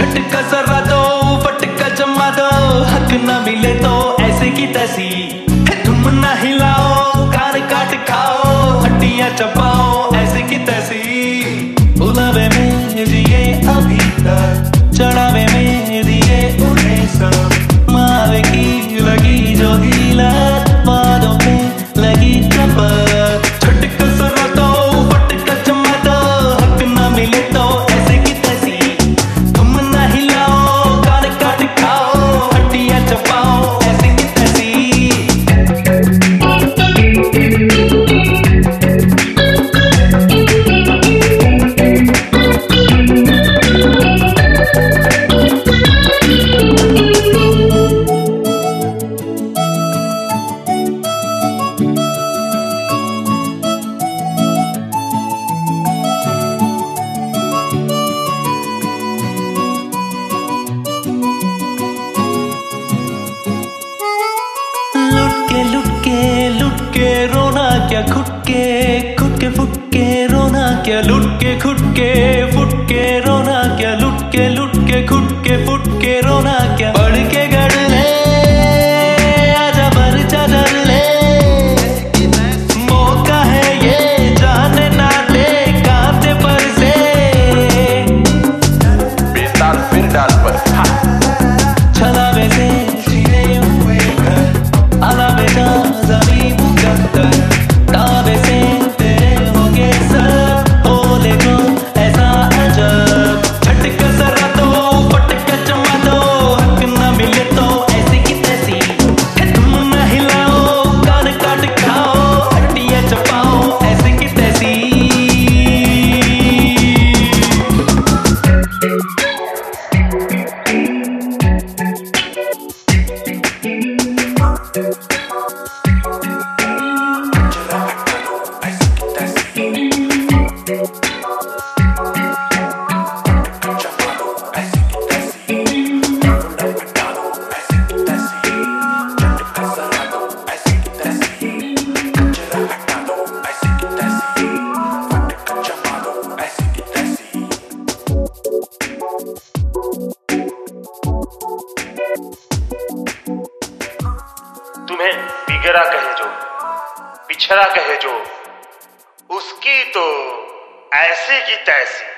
झटका जरा दो, फटका जमा दो, हक ना मिले तो ऐसे की तैसी। तुम ना हिलाओ कार काट खाओ, हड्डियाँ चबाओ, ऐसे की तैसी। बुलावे में जिए के लुट के रोना क्या खुट के खुट के फुट के रोना क्या लुट के खुट के फुट के रोना casa. तुम्हें बिगड़ा कहे जो पिछड़ा कहे जो उसकी तो ऐसी की तैसी।